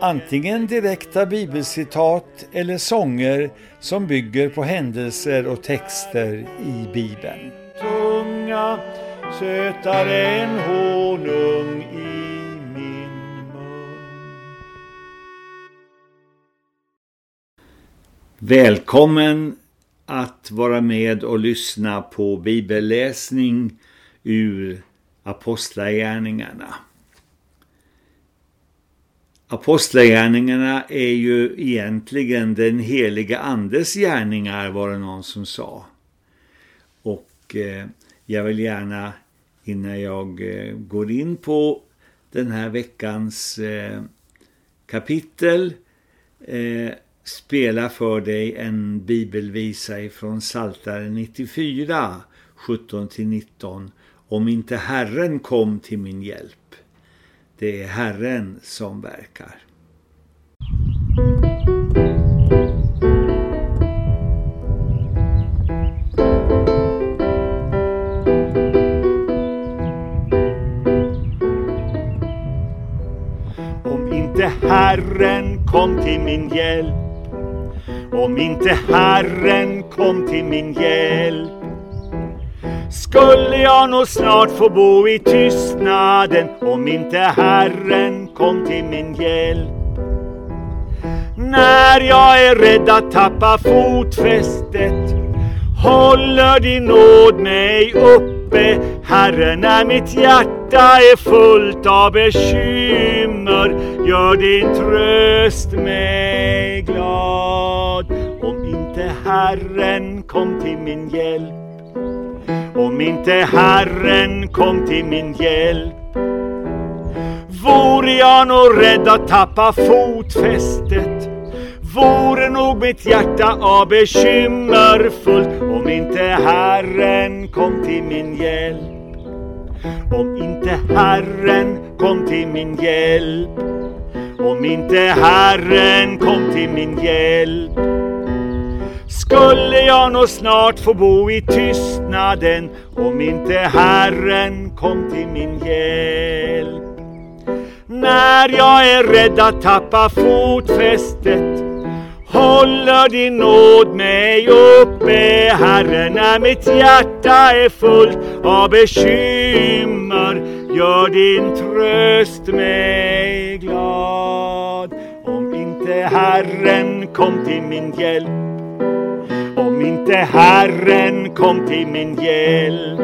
antingen direkta bibelcitat eller sånger som bygger på händelser och texter i Bibeln. Tunga, sötare än honung i min mun. Välkommen att vara med och lyssna på bibelläsning ur Apostlagärningarna. Apostlagärningarna är ju egentligen den heliga andes gärningar var det någon som sa. Och eh, jag vill gärna innan jag eh, går in på den här veckans eh, kapitel eh, spela för dig en bibelvisa ifrån Psaltaren 94, 17-19 Om inte Herren kom till min hjälp. Det är Herren som verkar. Om inte Herren kom till min hjälp Om inte Herren kom till min hjälp skulle jag nog snart få bo i tystnaden om inte Herren kom till min hjälp. När jag är rädd att tappa fotfästet håller din nåd mig uppe. Herre, när mitt hjärta är fullt av bekymmer gör din tröst mig glad. Om inte Herren kom till min hjälp om inte Herren kom till min hjälp Vore jag nog rädd att tappa fotfästet. Vore nog mitt hjärta av bekymmer fullt. Om inte Herren kom till min hjälp Om inte Herren kom till min hjälp Om inte Herren kom till min hjälp skulle jag nog snart få bo i tystnaden om inte Herren kom till min hjälp. När jag är rädd att tappa fotfästet håller din nåd mig uppe, Herre, när mitt hjärta är fullt av bekymmer gör din tröst mig glad. Om inte Herren kom till min hjälp om inte Herren kom till min hjälp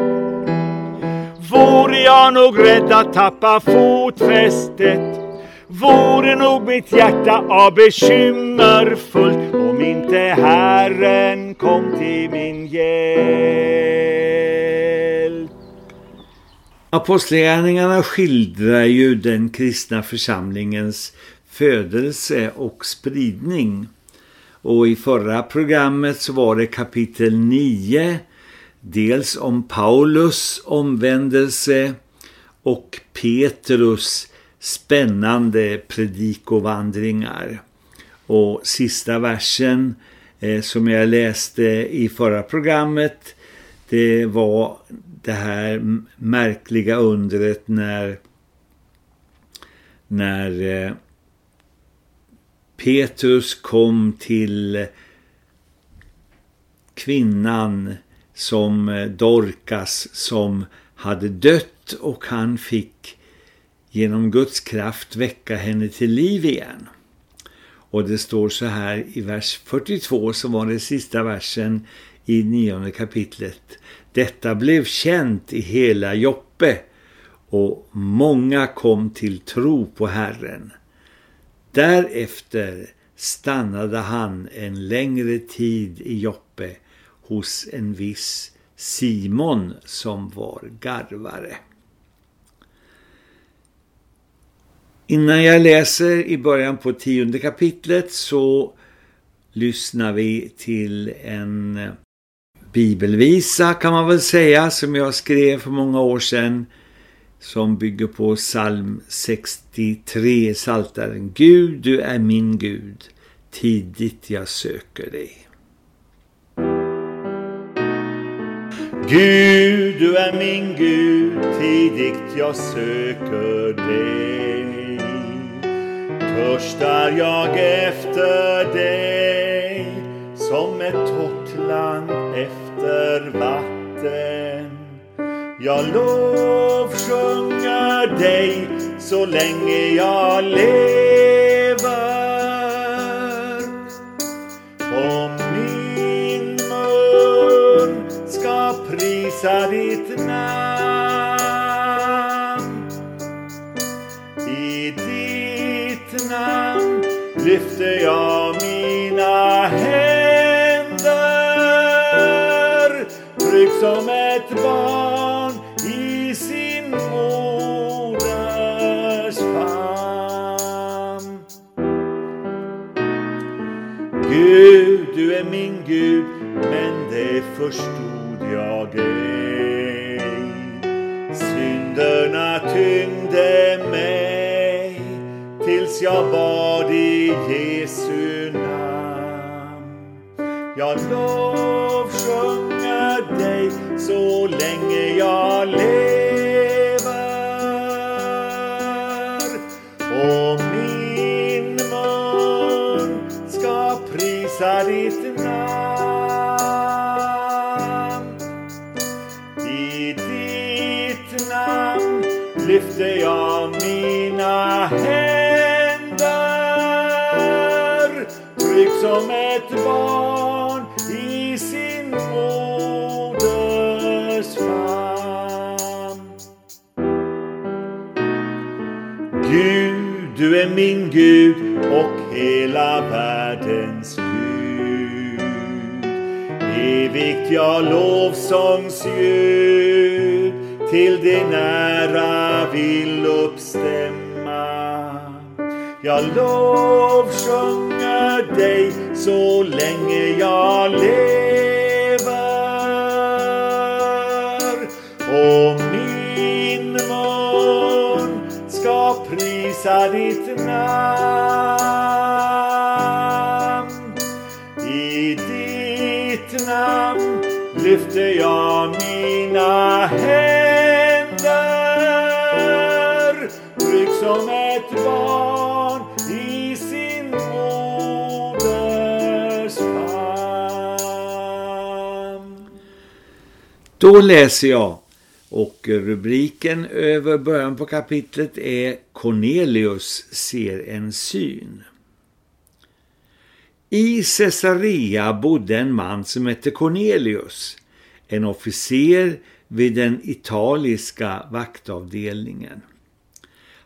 Vore jag nog rädd att tappa fotfästet Vore nog mitt hjärta av bekymmer fullt Om inte Herren kom till min hjälp Apostlagärningarna skildrar ju den kristna församlingens födelse och spridning. Och i förra programmet så var det kapitel 9, dels om Paulus omvändelse och Petrus spännande predikovandringar. Och sista versen eh, som jag läste i förra programmet det var det här märkliga undret när när eh, Petrus kom till kvinnan som eh, Dorcas som hade dött och han fick genom Guds kraft väcka henne till liv igen. Och det står så här i vers 42 som var den sista versen i nionde kapitlet. Detta blev känt i hela Joppe och många kom till tro på Herren. Därefter stannade han en längre tid i Joppe hos en viss Simon som var garvare. Innan jag läser i början på tionde kapitlet så lyssnar vi till en bibelvisa kan man väl säga som jag skrev för många år sedan som bygger på psalm 63 saltaren. Gud, du är min Gud, tidigt jag söker dig. Gud, du är min Gud, tidigt jag söker dig. Törstar jag efter dig som ett torrt land efter vatten. Jag lovsjunger dig så länge jag lever. Om min mun ska prisa ditt namn. I ditt namn lyfter jag mina händer. Trygg som Gud, men det förstod jag ej. Synderna tyngde mig tills jag bad i Jesu namn. Jag lovsjunger dig så länge jag lever. Och min mun ska prisa dig lyfter jag mina händer. Trygg som ett barn i sin moders famn. Gud, du är min Gud och hela världens Gud. Evigt jag lovsångsljud till din ära vill uppstämma. Jag lovsjunger dig så länge jag lever. Och min mun ska prisa ditt namn. I ditt namn lyfter jag mina händer. Då läser jag och rubriken över början på kapitlet är Cornelius ser en syn. I Caesarea bodde en man som hette Cornelius, en officer vid den italiska vaktavdelningen.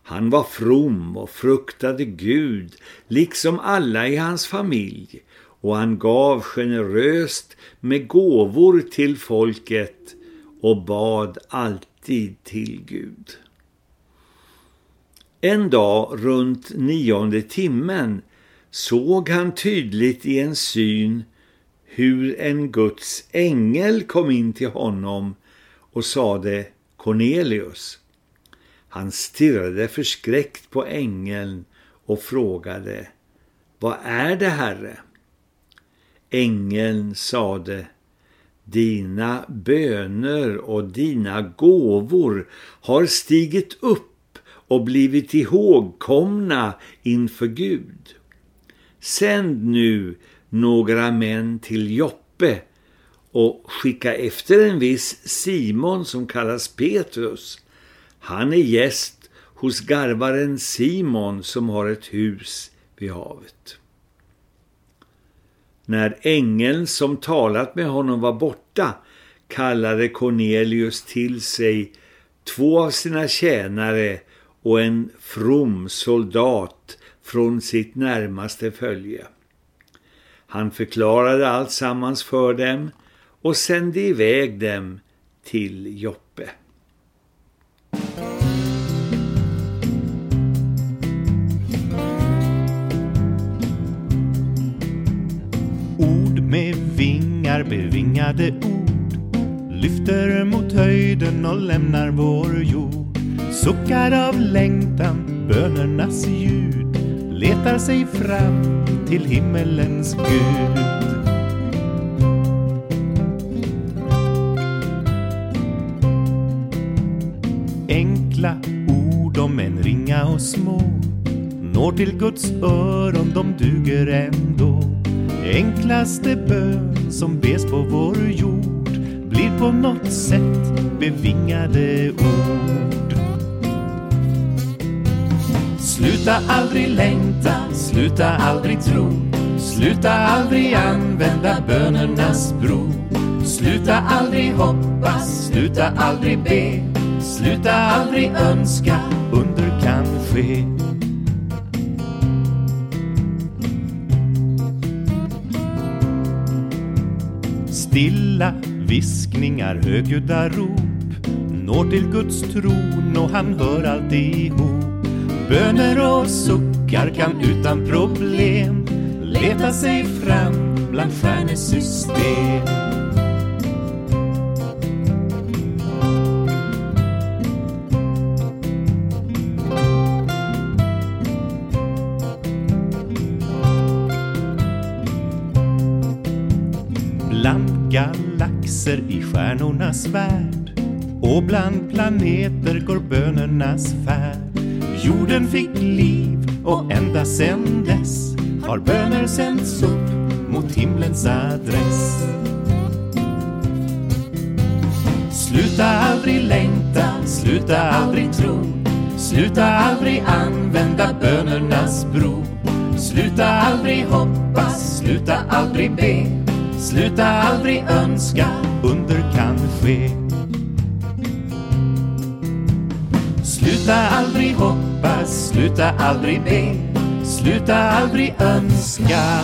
Han var from och fruktade Gud, liksom alla i hans familj, och han gav generöst med gåvor till folket och bad alltid till Gud. En dag runt nionde timmen såg han tydligt i en syn hur en Guds ängel kom in till honom och sade Cornelius. Han stirrade förskräckt på ängeln och frågade Vad är det, Herre? Ängeln sade dina böner och dina gåvor har stigit upp och blivit ihågkomna inför Gud. Sänd nu några män till Joppe och skicka efter en viss Simon som kallas Petrus. Han är gäst hos garvaren Simon som har ett hus vid havet. När ängeln som talat med honom var borta kallade Cornelius till sig två av sina tjänare och en from soldat från sitt närmaste följe. Han förklarade allt sammans för dem och sände iväg dem till Joppa. Bevingade ord lyfter mot höjden och lämnar vår jord. Suckar av längtan, bönernas ljud letar sig fram till himmelens Gud. Enkla ord om en ringa och små når till Guds öron, de duger ändå. Enklaste bön som bes på vår jord blir på något sätt bevingade ord. Sluta aldrig längta, sluta aldrig tro, sluta aldrig använda bönernas bro. Sluta aldrig hoppas, sluta aldrig be, sluta aldrig önska, under kan ske. Stilla viskningar, högljudda rop når till Guds tron och han hör alltihop. Böner och suckar kan utan problem leta sig fram bland stjärnesystem. Stjärnornas värld och bland planeter går bönernas färd. Jorden fick liv och ända sen dess har böner sänts upp mot himlens adress. Sluta aldrig längta, sluta aldrig tro, sluta aldrig använda bönernas bro. Sluta aldrig hoppas, sluta aldrig be, sluta aldrig önska, under kan ske. Sluta aldrig hoppas, sluta aldrig be, sluta aldrig önska.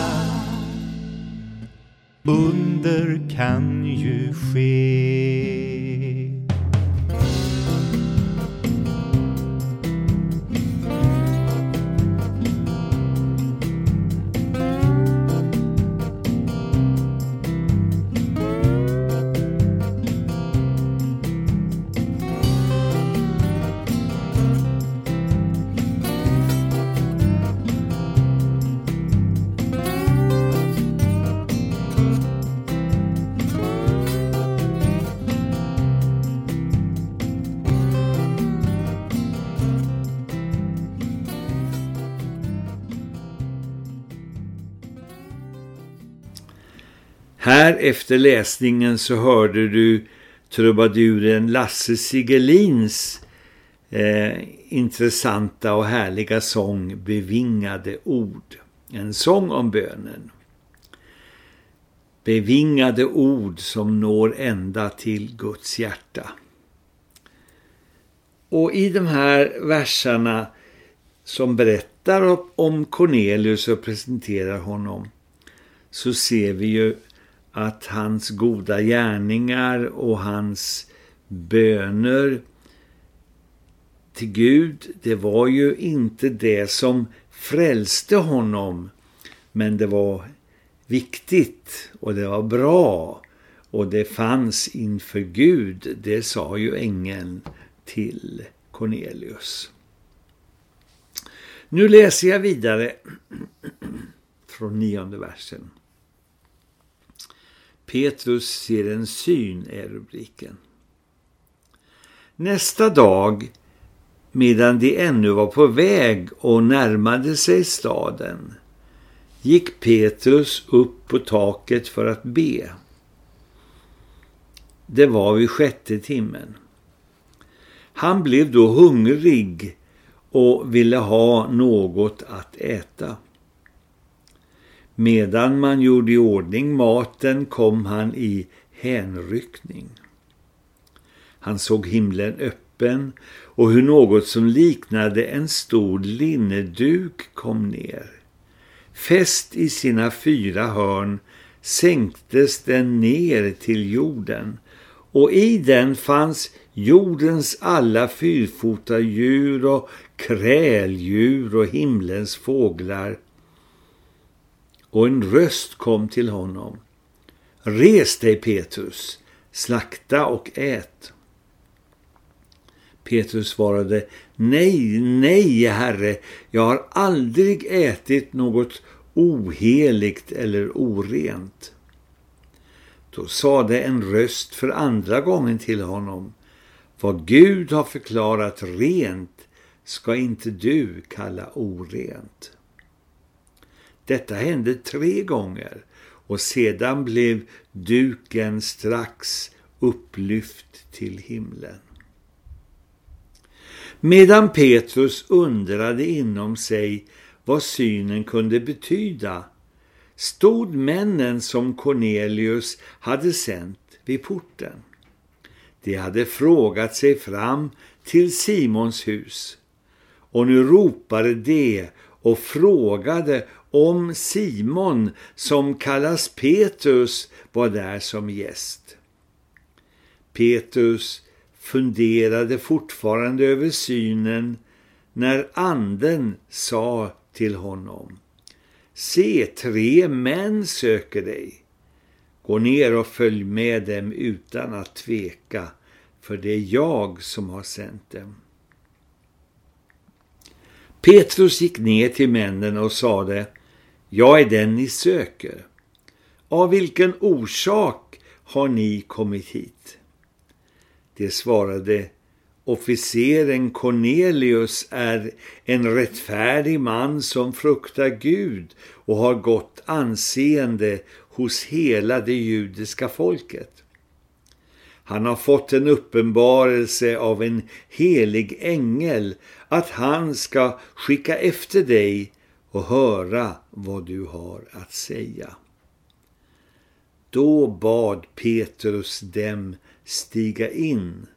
Under kan ju ske. Efter läsningen så hörde du trubaduren Lasse Sigelins eh, intressanta och härliga sång Bevingade ord. En sång om bönen. Bevingade ord som når ända till Guds hjärta. Och i de här verserna som berättar om Cornelius och presenterar honom så ser vi ju att hans goda gärningar och hans böner till Gud, det var ju inte det som frälste honom, men det var viktigt och det var bra och det fanns inför Gud, det sa ju ängeln till Cornelius. Nu läser jag vidare från nionde versen. Petrus ser en syn är rubriken. Nästa dag, medan de ännu var på väg och närmade sig staden, gick Petrus upp på taket för att be. Det var vid sjätte timmen. Han blev då hungrig och ville ha något att äta. Medan man gjorde i ordning maten kom han i hänryckning. Han såg himlen öppen och hur något som liknade en stor linneduk kom ner. Fäst i sina fyra hörn sänktes den ner till jorden och i den fanns jordens alla fyrfota djur och kräldjur och himlens fåglar och en röst kom till honom. Res dig Petrus, slakta och ät. Petrus svarade, nej, nej herre, jag har aldrig ätit något oheligt eller orent. Då sade en röst för andra gången till honom, vad Gud har förklarat rent ska inte du kalla orent. Detta hände tre gånger och sedan blev duken strax upplyft till himlen. Medan Petrus undrade inom sig vad synen kunde betyda stod männen som Cornelius hade sänt vid porten. De hade frågat sig fram till Simons hus och nu ropade de och frågade om Simon som kallas Petrus var där som gäst. Petrus funderade fortfarande över synen när anden sa till honom Se, tre män söker dig. Gå ner och följ med dem utan att tveka, för det är jag som har sänt dem. Petrus gick ner till männen och sade jag är den ni söker. Av vilken orsak har ni kommit hit? Det svarade Officeren Cornelius är en rättfärdig man som fruktar Gud och har gott anseende hos hela det judiska folket. Han har fått en uppenbarelse av en helig ängel att han ska skicka efter dig och höra vad du har att säga. Då bad Petrus dem stiga in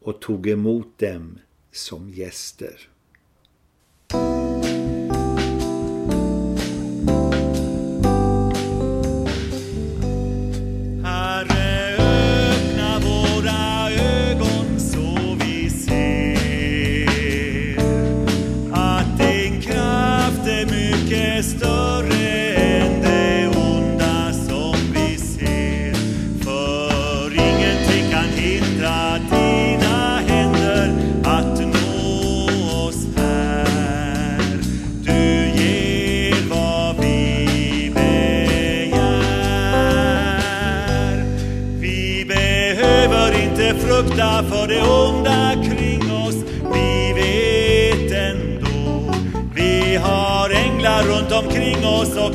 och tog emot dem som gäster.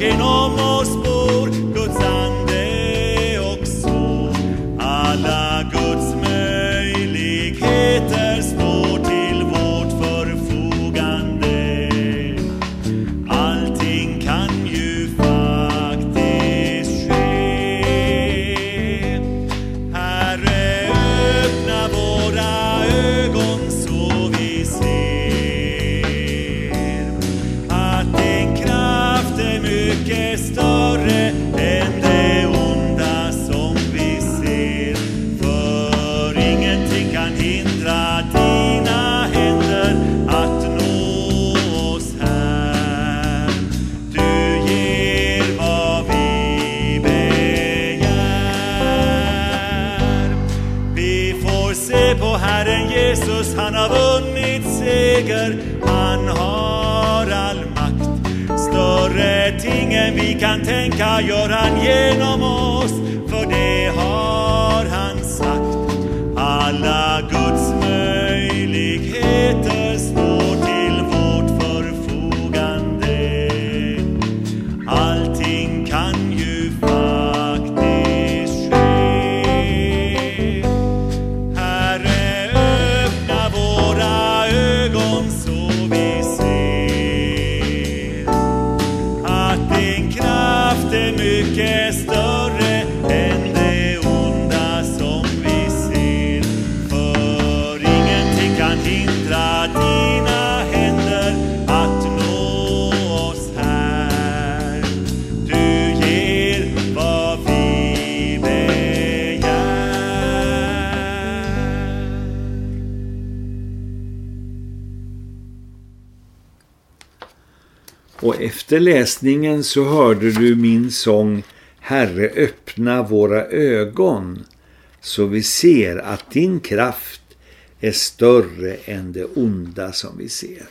Omkring oss efter läsningen så hörde du min sång Herre, öppna våra ögon så vi ser att din kraft är större än det onda som vi ser.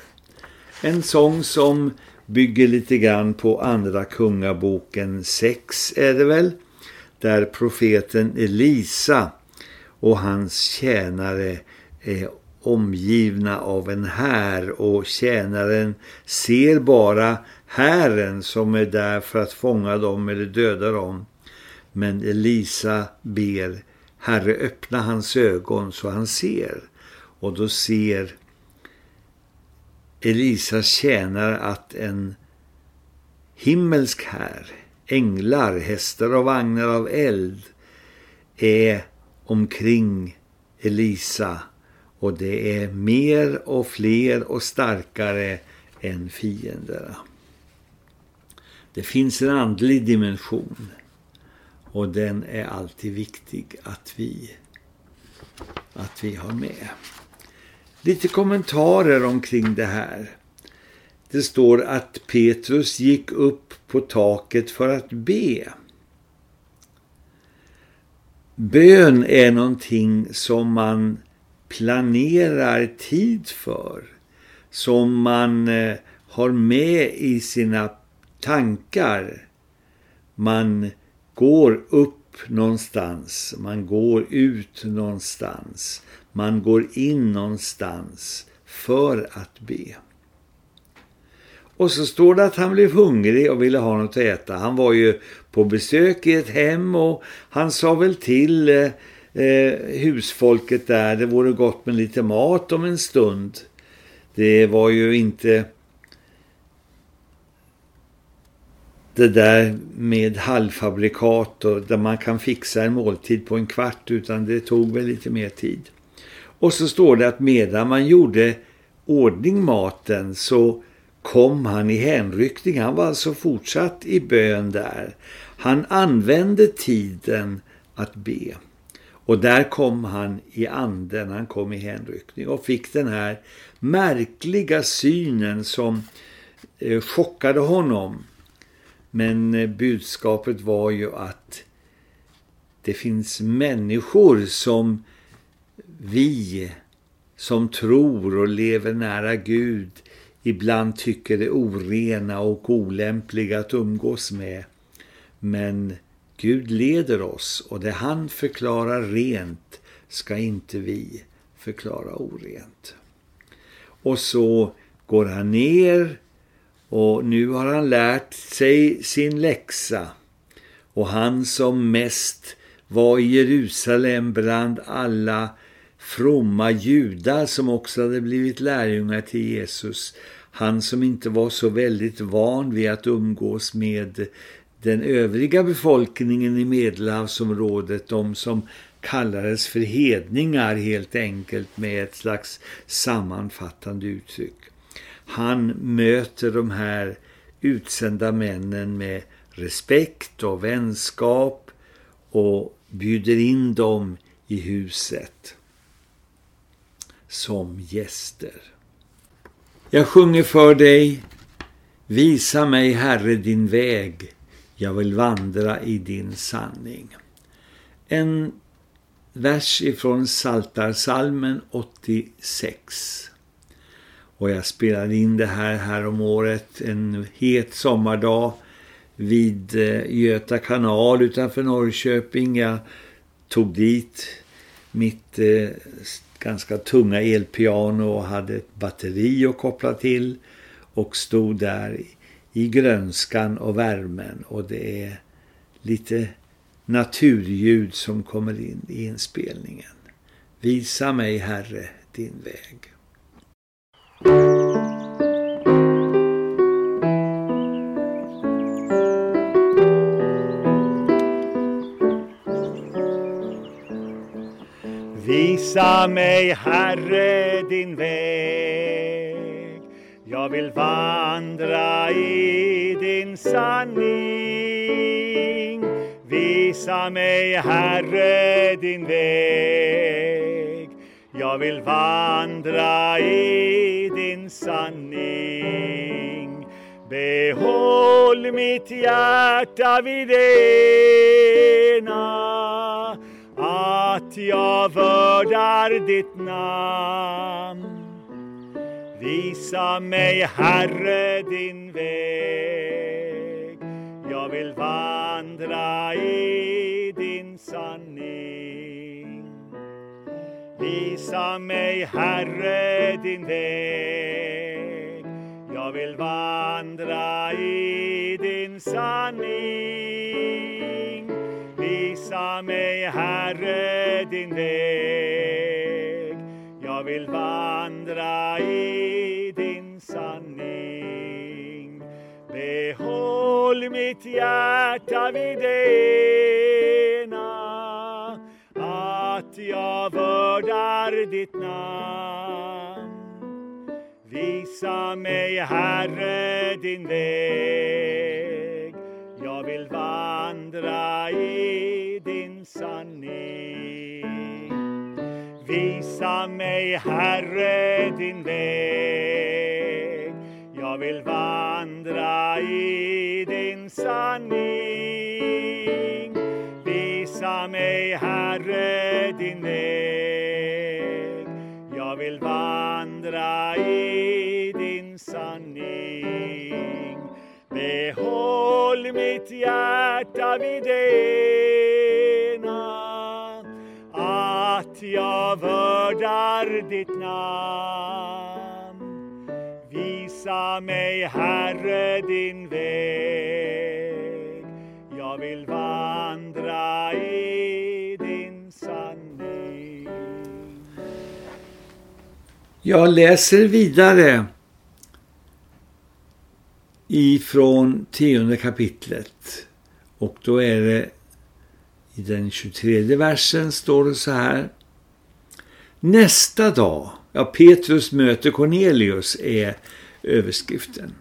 En sång som bygger lite grann på andra kungaboken 6 är det väl, där profeten Elisa och hans tjänare är omgivna av en här och tjänaren ser bara hären som är där för att fånga dem eller döda dem. Men Elisa ber Herre öppna hans ögon så han ser. Och då ser Elisas tjänare att en himmelsk här, änglar, hästar och vagnar av eld är omkring Elisa och det är mer och fler och starkare än fienderna. Det finns en andlig dimension och den är alltid viktig att vi, att vi har med. Lite kommentarer omkring det här. Det står att Petrus gick upp på taket för att be. Bön är någonting som man planerar tid för. Som man eh, har med i sina tankar. Man går upp någonstans, man går ut någonstans, man går in någonstans för att be. Och så står det att han blev hungrig och ville ha något att äta. Han var ju på besök i ett hem och han sa väl till eh, eh husfolket där, det vore gott med lite mat om en stund. Det var ju inte det där med halvfabrikat och där man kan fixa en måltid på en kvart utan det tog väl lite mer tid. Och så står det att medan man gjorde ordning maten så kom han i hänryckning. Han var alltså fortsatt i bön där. Han använde tiden att be. Och där kom han i anden, han kom i hänryckning och fick den här märkliga synen som eh, chockade honom. Men eh, budskapet var ju att det finns människor som vi som tror och lever nära Gud ibland tycker är orena och olämpliga att umgås med. Men Gud leder oss och det han förklarar rent ska inte vi förklara orent. Och så går han ner och nu har han lärt sig sin läxa. Och han som mest var i Jerusalem bland alla fromma judar som också hade blivit lärjungar till Jesus. Han som inte var så väldigt van vid att umgås med den övriga befolkningen i Medelhavsområdet, de som kallades för hedningar helt enkelt med ett slags sammanfattande uttryck. Han möter de här utsända männen med respekt och vänskap och bjuder in dem i huset som gäster. Jag sjunger för dig, visa mig Herre din väg, jag vill vandra i din sanning. En vers ifrån Saltarsalmen 86. Och jag spelade in det här här om året en het sommardag vid eh, Göta kanal utanför Norrköping. Jag tog dit mitt eh, ganska tunga elpiano och hade ett batteri att koppla till och stod där i grönskan och värmen och det är lite naturljud som kommer in i inspelningen. Visa mig, Herre, din väg. Visa mig, Herre, din väg. Jag vill vandra i din sanning. Visa mig, Herre, din väg. Jag vill vandra i din sanning. Behåll mitt hjärta vid ena att jag vördar ditt namn. Visa mig, Herre, din väg. Jag vill vandra i din sanning. Visa mig, Herre, din väg. Jag vill vandra i din sanning. Visa mig, Herre, din väg. Jag vill vandra i din sanning. Behåll mitt hjärta vid det ena att jag vördar ditt namn. Visa mig, Herre, din väg. Sanning. Visa mig, Herre, din väg. Jag vill vandra i din sanning. Visa mig, Herre, din väg. Jag vill vandra i din sanning. Behåll mitt hjärta vid dig jag vördar ditt namn. Visa mig, Herre, din väg. Jag vill vandra i din sanning. Jag läser vidare ifrån tionde kapitlet och då är det i den 23 versen står det så här. Nästa dag, ja Petrus möter Cornelius är överskriften.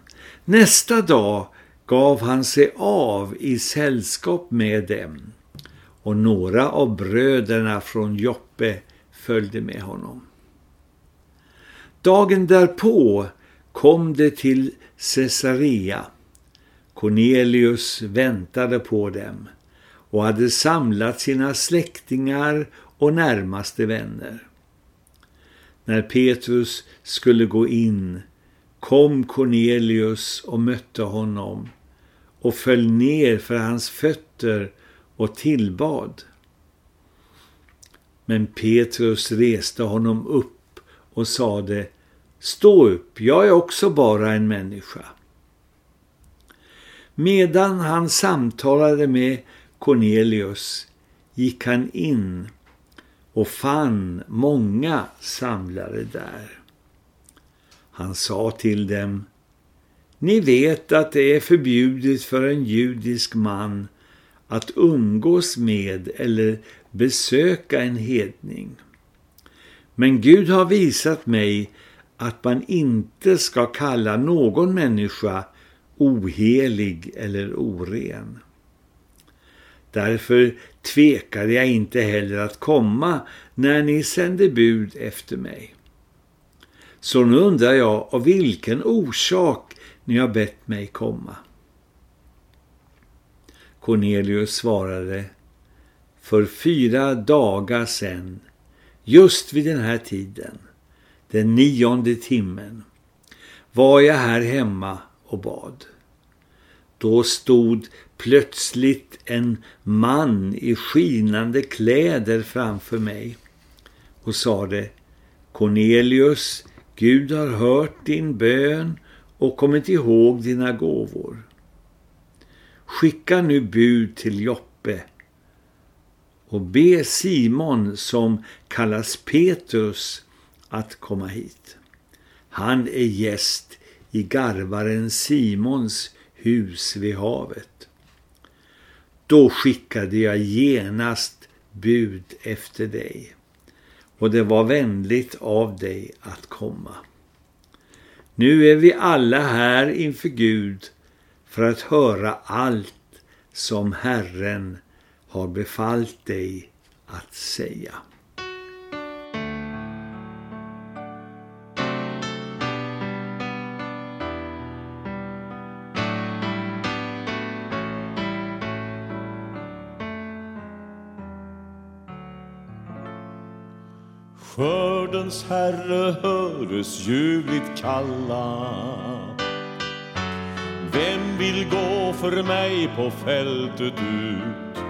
Nästa dag gav han sig av i sällskap med dem och några av bröderna från Joppe följde med honom. Dagen därpå kom det till Caesarea. Cornelius väntade på dem och hade samlat sina släktingar och närmaste vänner. När Petrus skulle gå in kom Cornelius och mötte honom och föll ner för hans fötter och tillbad. Men Petrus reste honom upp och sade Stå upp, jag är också bara en människa. Medan han samtalade med Cornelius gick han in och fann många samlare där. Han sa till dem, ni vet att det är förbjudet för en judisk man att umgås med eller besöka en hedning. Men Gud har visat mig att man inte ska kalla någon människa ohelig eller oren. Därför tvekade jag inte heller att komma när ni sände bud efter mig. Så nu undrar jag av vilken orsak ni har bett mig komma. Cornelius svarade, för fyra dagar sedan, just vid den här tiden, den nionde timmen, var jag här hemma och bad. Då stod plötsligt en man i skinande kläder framför mig och sade Cornelius, Gud har hört din bön och kommit ihåg dina gåvor. Skicka nu bud till Joppe och be Simon som kallas Petrus att komma hit. Han är gäst i garvaren Simons hus vid havet. Då skickade jag genast bud efter dig och det var vänligt av dig att komma. Nu är vi alla här inför Gud för att höra allt som Herren har befallt dig att säga. Skördens herre höres ljuvligt kalla. Vem vill gå för mig på fältet ut?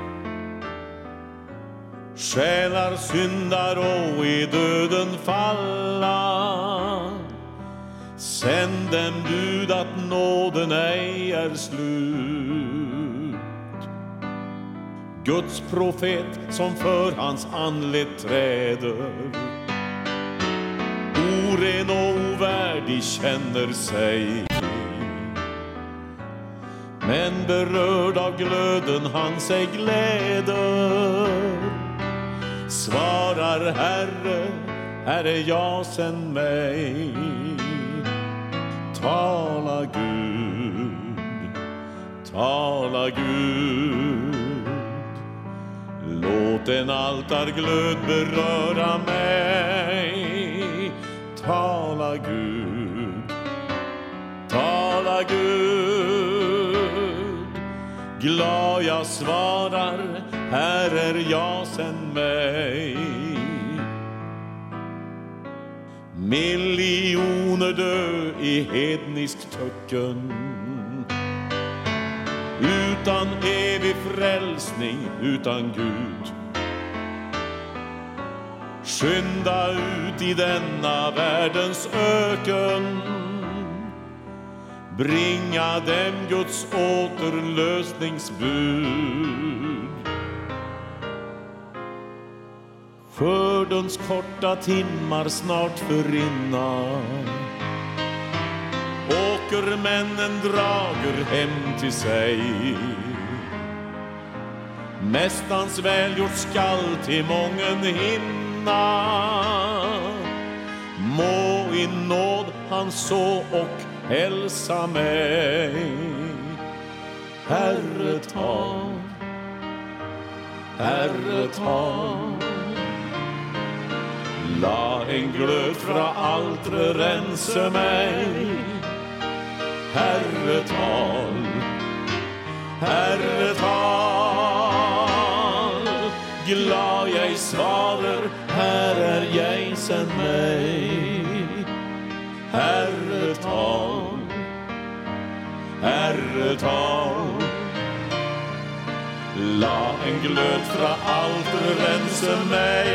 Själar syndar och i döden falla. Sänd dem bud att nåden ej är slut. Guds profet som för hans anlett träder. Oren och ovärdig känner sig. Men berörd av glöden han sig gläder. Svarar Herre, är jag sänd mig. Tala Gud, tala Gud. Låt en altarglöd beröra mig. Tala Gud, tala Gud. Glad jag svarar, här är jag sänd mig. Miljoner dö i hednisk töcken. Utan evig frälsning, utan Gud. Skynda ut i denna världens öken. Bringa dem Guds återlösningsbud. Skördens korta timmar snart förrinna Åkermännen drager hem till sig. Mästans välgjort skall till mången hinna. Må i nåd han så och hälsa mig. Herre ta, Herre ta. La en glöd fra altre rense mig Herre tal, Herre tal. Glad jeg svarer, her er jeg, Herre tal, Herre tal. La en glöd fra allt rense mig.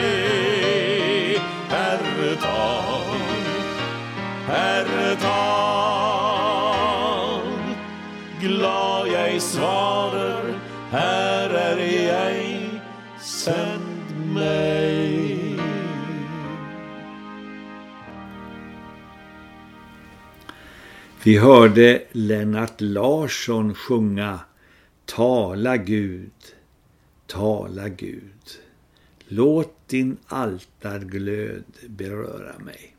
Herre tal, Herre tal. Glad jag svarer, här är jag send meg Vi hörde Lennart Larsson sjunga Tala Gud, tala Gud. Låt din altarglöd beröra mig.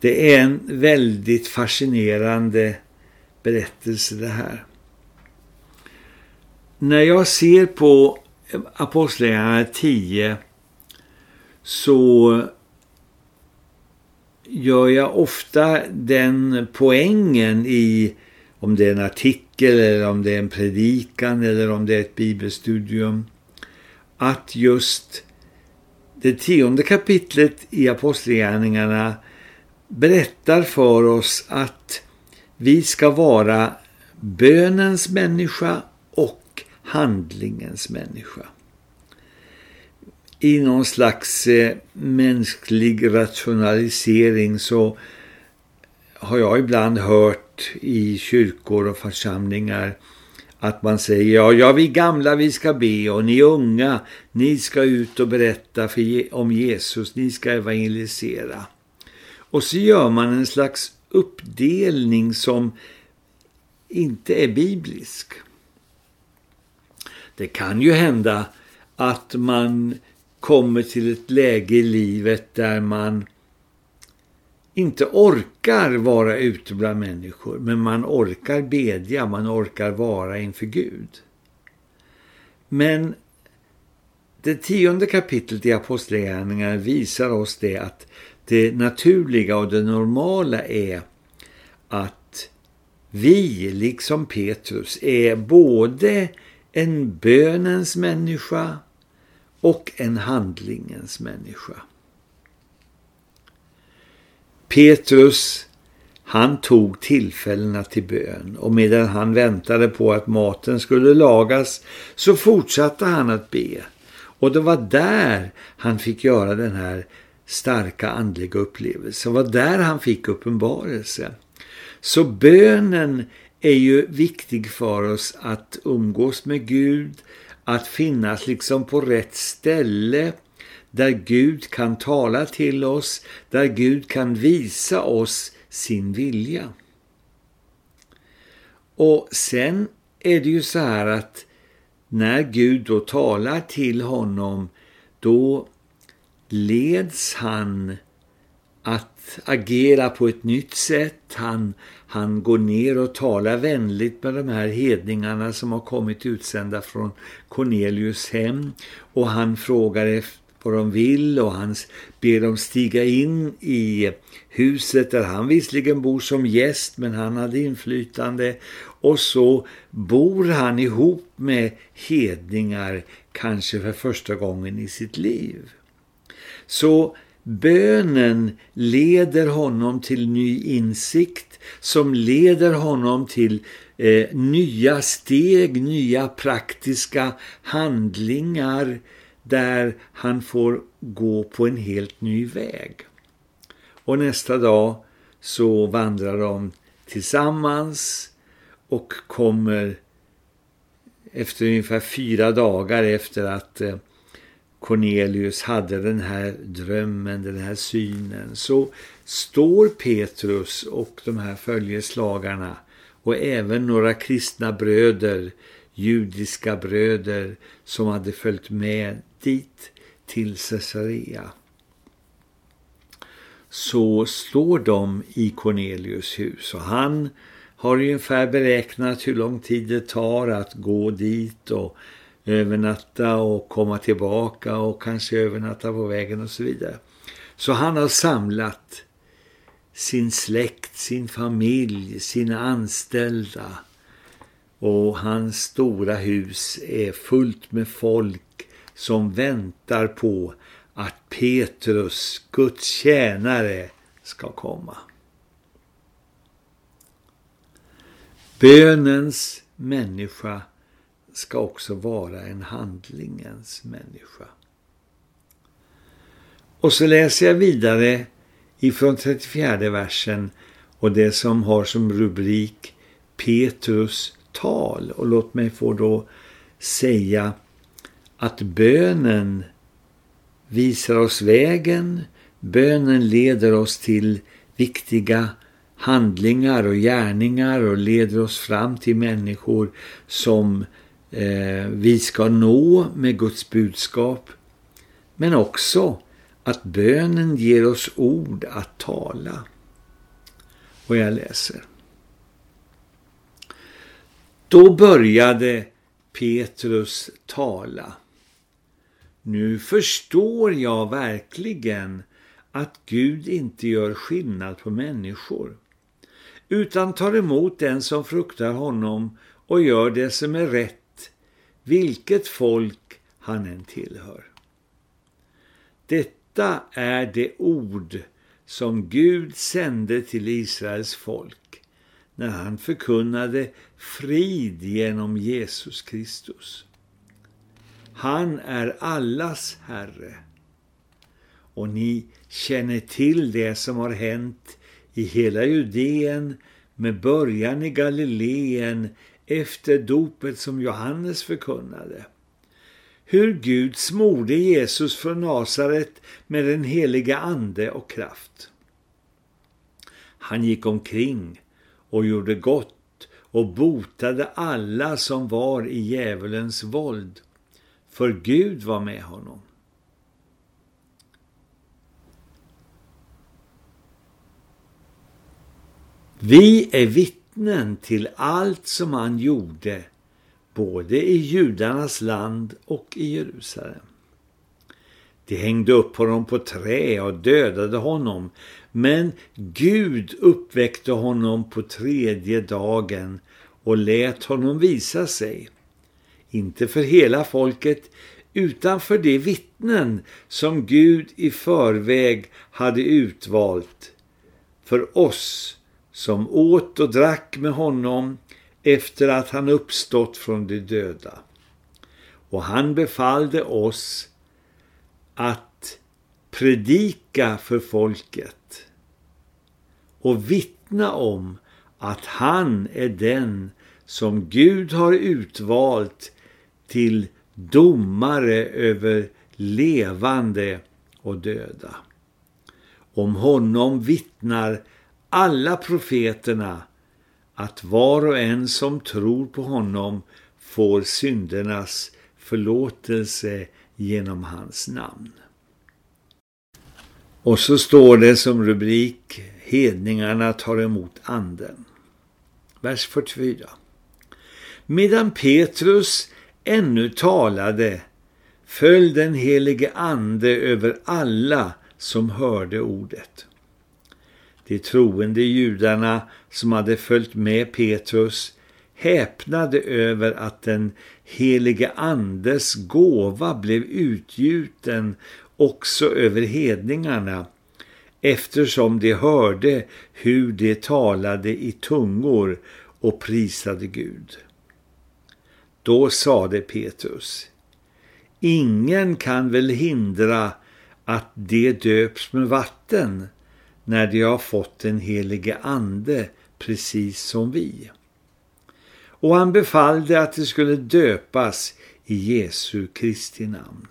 Det är en väldigt fascinerande berättelse det här. När jag ser på Apostlagärningarna 10 så gör jag ofta den poängen i om det är en artikel eller om det är en predikan eller om det är ett bibelstudium att just det tionde kapitlet i Apostlagärningarna berättar för oss att vi ska vara bönens människa handlingens människa. I någon slags eh, mänsklig rationalisering så har jag ibland hört i kyrkor och församlingar att man säger ja, ja vi gamla vi ska be och ni unga ni ska ut och berätta för, om Jesus, ni ska evangelisera. Och så gör man en slags uppdelning som inte är biblisk. Det kan ju hända att man kommer till ett läge i livet där man inte orkar vara ute bland människor men man orkar bedja, man orkar vara inför Gud. Men det tionde kapitlet i Apostlagärningarna visar oss det att det naturliga och det normala är att vi, liksom Petrus, är både en bönens människa och en handlingens människa. Petrus, han tog tillfällena till bön och medan han väntade på att maten skulle lagas så fortsatte han att be. Och det var där han fick göra den här starka andliga upplevelsen. Det var där han fick uppenbarelse. Så bönen är ju viktig för oss att umgås med Gud, att finnas liksom på rätt ställe där Gud kan tala till oss, där Gud kan visa oss sin vilja. Och sen är det ju så här att när Gud då talar till honom, då leds han att agera på ett nytt sätt. Han, han går ner och talar vänligt med de här hedningarna som har kommit utsända från Cornelius hem. Och han frågar efter vad de vill och han ber dem stiga in i huset där han visserligen bor som gäst men han hade inflytande och så bor han ihop med hedningar kanske för första gången i sitt liv. Så bönen leder honom till ny insikt som leder honom till eh, nya steg, nya praktiska handlingar där han får gå på en helt ny väg. Och nästa dag så vandrar de tillsammans och kommer efter ungefär fyra dagar efter att eh, Cornelius hade den här drömmen, den här synen, så står Petrus och de här följeslagarna och även några kristna bröder, judiska bröder som hade följt med dit till Caesarea. Så står de i Cornelius hus och han har ungefär beräknat hur lång tid det tar att gå dit och övernatta och komma tillbaka och kanske övernatta på vägen och så vidare. Så han har samlat sin släkt, sin familj, sina anställda och hans stora hus är fullt med folk som väntar på att Petrus, Guds tjänare, ska komma. Bönens människa ska också vara en handlingens människa. Och så läser jag vidare ifrån 34 versen och det som har som rubrik Petrus tal. Och låt mig få då säga att bönen visar oss vägen, bönen leder oss till viktiga handlingar och gärningar och leder oss fram till människor som eh, vi ska nå med Guds budskap. Men också att bönen ger oss ord att tala. Och jag läser. Då började Petrus tala. Nu förstår jag verkligen att Gud inte gör skillnad på människor utan tar emot den som fruktar honom och gör det som är rätt, vilket folk han än tillhör. Detta detta är det ord som Gud sände till Israels folk när han förkunnade frid genom Jesus Kristus. Han är allas Herre. Och ni känner till det som har hänt i hela Judeen med början i Galileen efter dopet som Johannes förkunnade. Hur Gud smorde Jesus från Nasaret med den heliga ande och kraft. Han gick omkring och gjorde gott och botade alla som var i djävulens våld, för Gud var med honom. Vi är vittnen till allt som han gjorde, både i judarnas land och i Jerusalem. De hängde upp honom på trä och dödade honom, men Gud uppväckte honom på tredje dagen och lät honom visa sig. Inte för hela folket, utan för de vittnen som Gud i förväg hade utvalt för oss som åt och drack med honom efter att han uppstått från de döda. Och han befallde oss att predika för folket och vittna om att han är den som Gud har utvalt till domare över levande och döda. Om honom vittnar alla profeterna att var och en som tror på honom får syndernas förlåtelse genom hans namn. Och så står det som rubrik Hedningarna tar emot anden. Vers 44. Medan Petrus ännu talade föll den helige ande över alla som hörde ordet. De troende judarna som hade följt med Petrus häpnade över att den helige andes gåva blev utgjuten också över hedningarna eftersom de hörde hur de talade i tungor och prisade Gud. Då sade Petrus, ingen kan väl hindra att de döps med vatten när de har fått den helige ande precis som vi. Och han befallde att de skulle döpas i Jesu Kristi namn.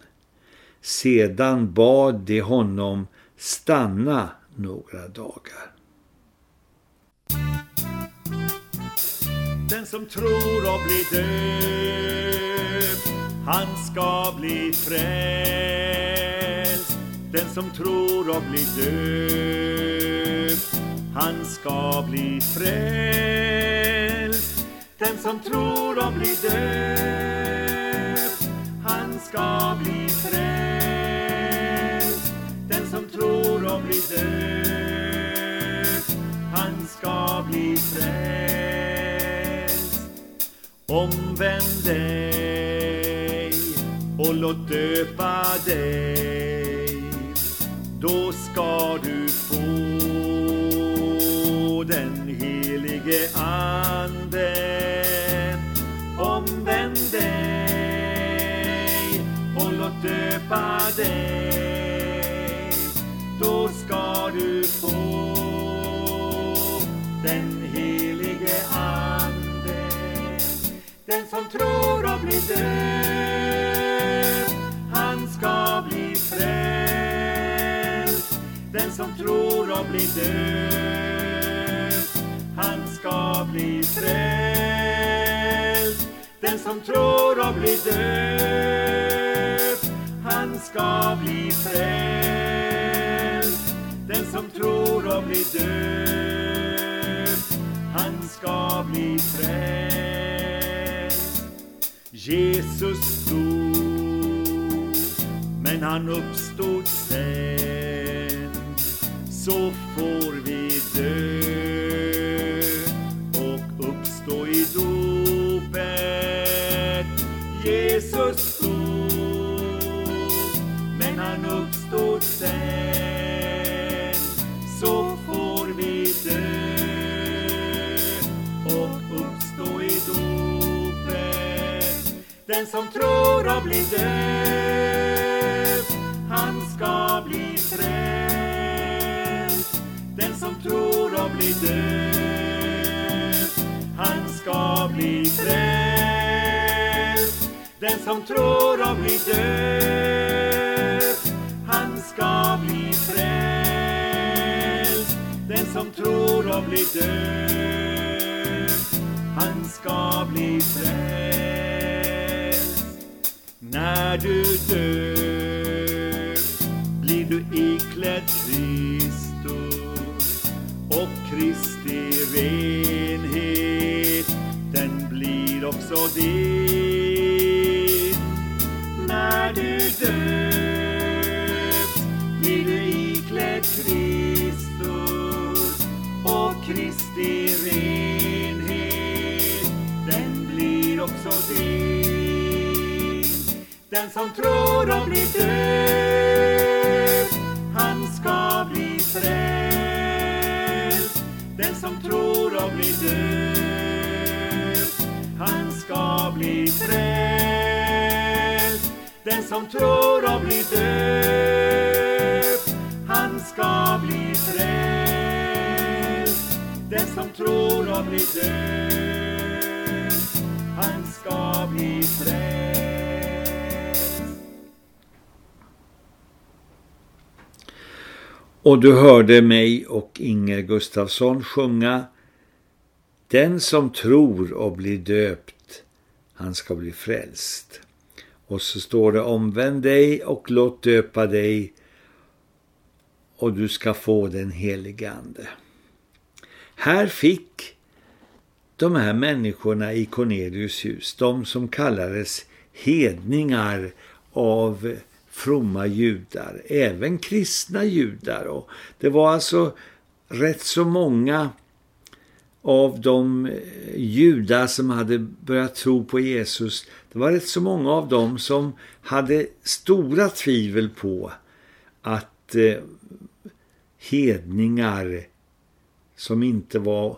Sedan bad de honom stanna några dagar. Den som tror och blir döpt, han ska bli frälst. Den som tror och blir döpt, han ska bli frälst. Den som tror och blir döpt, han ska bli frälst. Den som tror och blir döpt, han ska bli frälst. Omvänd dig och låt döpa dig, då ska du få den helige Ande. Omvänd dig och låt döpa dig, då ska du få den helige Ande. Den som tror och blir död som tror och blir döpt, han ska bli frälst. Den som tror och blir döpt, han ska bli frälst. Den som tror och blir döpt, han ska bli frälst. Jesus dog, men han uppstod sen. Så får vi dö och uppstå i dopet. Jesus dog, men han uppstod sen. Så får vi dö och uppstå i dopet. Den som tror och blir döpt, han ska bli frälst. Den som tror och blir döpt, han ska bli frälst. Den som tror och blir döpt, han ska bli frälst. Den som tror och blir döpt, han ska bli frälst. När du dör, också din. När du döps blir du iklädd Kristus och Kristi renhet, den blir också din. Den som tror och blir döpt, han ska bli frälst. Den som tror och blir döpt, ska bli frälst. Den som tror och blir döpt, han ska bli frälst. Den som tror och blir döpt, han ska bli frälst. Och du hörde mig och Inger Gustafsson sjunga Den som tror och blir döpt, han ska bli frälst. Och så står det omvänd dig och låt döpa dig och du ska få den helige ande. Här fick de här människorna i Cornelius hus, de som kallades hedningar av fromma judar, även kristna judar. Och det var alltså rätt så många av de eh, judar som hade börjat tro på Jesus. Det var rätt så många av dem som hade stora tvivel på att eh, hedningar som inte var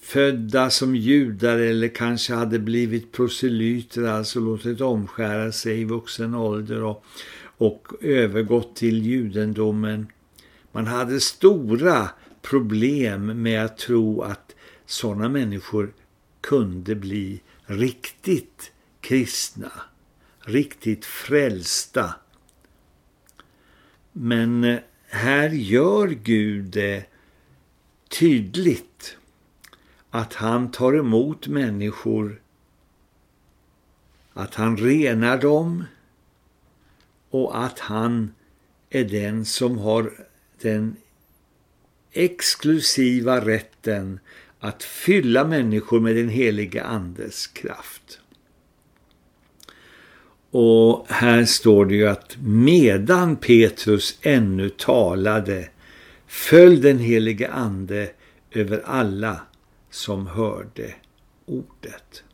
födda som judar eller kanske hade blivit proselyter, alltså låtit omskära sig i vuxen ålder och, och övergått till judendomen. Man hade stora problem med att tro att sådana människor kunde bli riktigt kristna, riktigt frälsta. Men eh, här gör Gud det tydligt att han tar emot människor, att han renar dem och att han är den som har den exklusiva rätten att fylla människor med den heliga andes kraft. Och här står det ju att medan Petrus ännu talade föll den helige ande över alla som hörde ordet.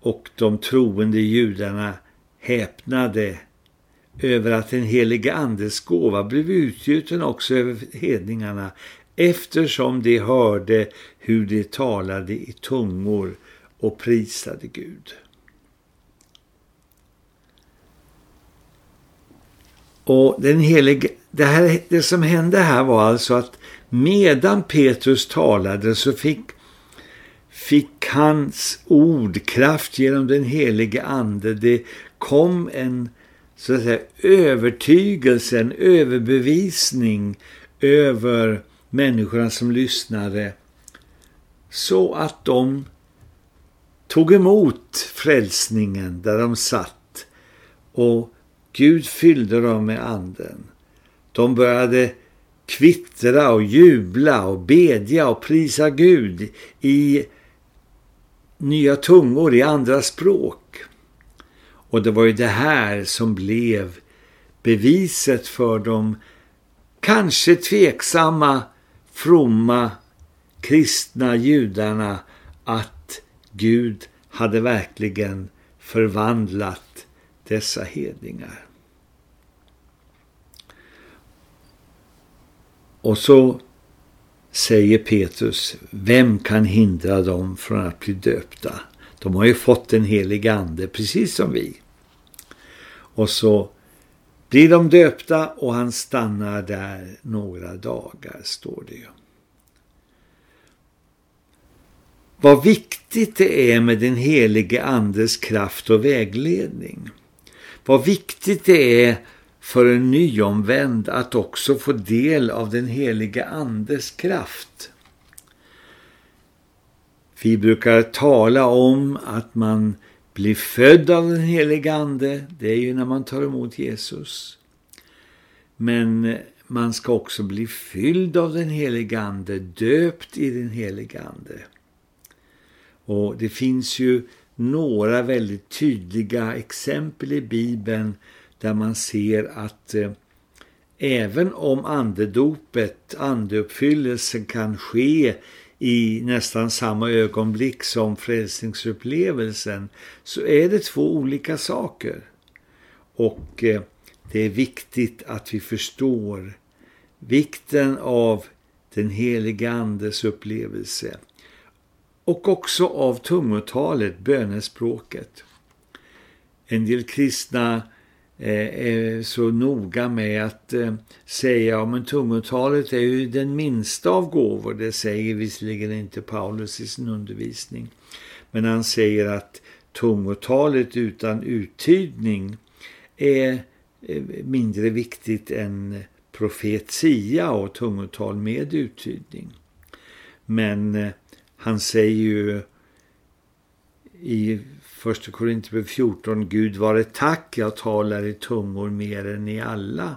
Och de troende judarna häpnade över att den helige andes gåva blev utgjuten också över hedningarna eftersom de hörde hur de talade i tungor och prisade Gud. Och den helige, det, här, det som hände här var alltså att medan Petrus talade så fick, fick hans ordkraft genom den helige ande. Det kom en så att säga, övertygelse, en överbevisning över människorna som lyssnade så att de tog emot frälsningen där de satt och Gud fyllde dem med anden. De började kvittra och jubla och bedja och prisa Gud i nya tungor, i andra språk. Och det var ju det här som blev beviset för de kanske tveksamma, fromma, kristna judarna att Gud hade verkligen förvandlat dessa hedningar. Och så säger Petrus, vem kan hindra dem från att bli döpta? De har ju fått en helig ande, precis som vi. Och så blir de döpta och han stannar där några dagar, står det ju. Vad viktigt det är med den helige andes kraft och vägledning. Vad viktigt det är för en nyomvänd att också få del av den helige andes kraft. Vi brukar tala om att man blir född av den heliga ande, det är ju när man tar emot Jesus. Men man ska också bli fylld av den heliga ande, döpt i den heliga ande. Och det finns ju några väldigt tydliga exempel i Bibeln där man ser att eh, även om andedopet, andeuppfyllelsen kan ske i nästan samma ögonblick som frälsningsupplevelsen så är det två olika saker. Och eh, det är viktigt att vi förstår vikten av den heliga andes upplevelse och också av tungotalet, bönespråket. En del kristna Eh, är så noga med att eh, säga att ja, tungotalet är ju den minsta av gåvor. Det säger visserligen inte Paulus i sin undervisning. Men han säger att tungotalet utan uttydning är eh, mindre viktigt än profetia och tungotal med uttydning. Men han säger ju i första Korinthierbrevet 14 Gud var ett tack, jag talar i tungor mer än i alla.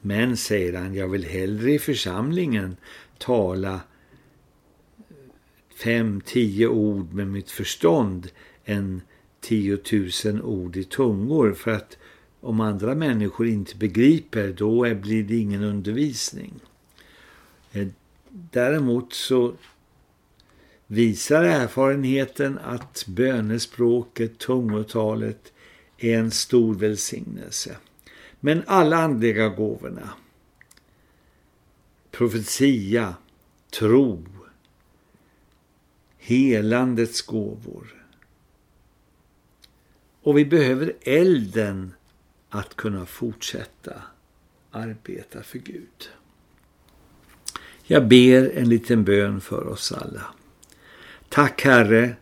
Men, säger han, jag vill hellre i församlingen tala fem, tio ord med mitt förstånd än tiotusen ord i tungor för att om andra människor inte begriper då blir det ingen undervisning. Eh, däremot så visar erfarenheten att bönespråket, tungotalet är en stor välsignelse. Men alla andliga gåvorna, profetia, tro, helandets gåvor. Och vi behöver elden att kunna fortsätta arbeta för Gud. Jag ber en liten bön för oss alla. Tack Herre,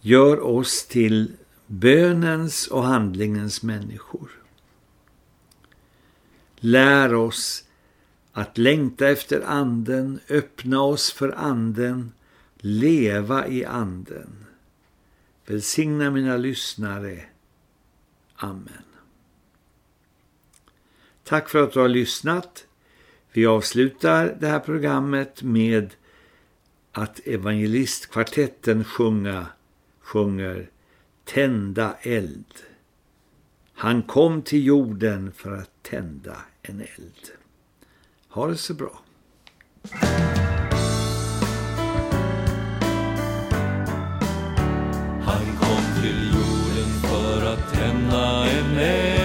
gör oss till bönens och handlingens människor. Lär oss att längta efter anden, öppna oss för anden, leva i anden. Välsigna mina lyssnare. Amen. Tack för att du har lyssnat. Vi avslutar det här programmet med att evangelistkvartetten sjunga, sjunger Tända eld. Han kom till jorden för att tända en eld. Ha det så bra. Han kom till jorden för att tända en eld.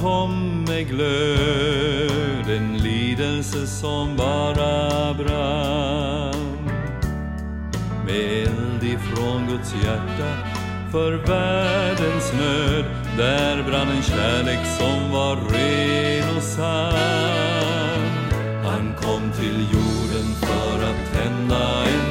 Kom med glöd, en lidelse som bara brann. Med eld ifrån Guds hjärta för världens nöd, där brann en kärlek som var ren och sann. Han kom till jorden för att tända en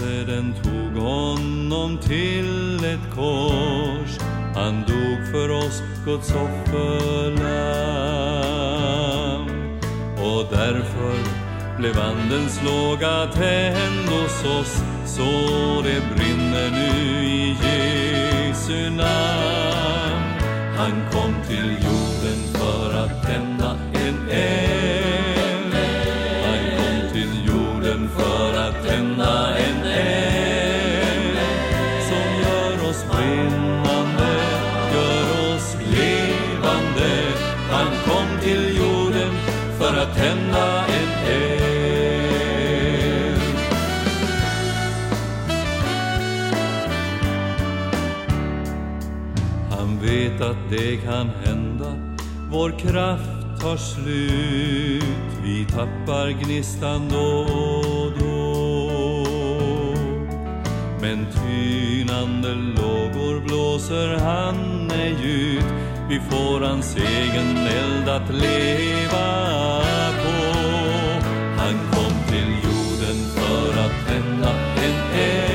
lidelse den tog honom till ett kors. Han dog för oss, Guds offerlamm. Och därför blev andens låga tänd hos oss så det brinner nu i Jesu namn. Han kom till jorden det kan hända, vår kraft tar slut. Vi tappar gnistan då och då. Men tynande lågor blåser han ej ut. Vi får hans egen eld att leva på. Han kom till jorden för att tända en eld.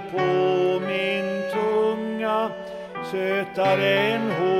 På min tunga Sötare än hon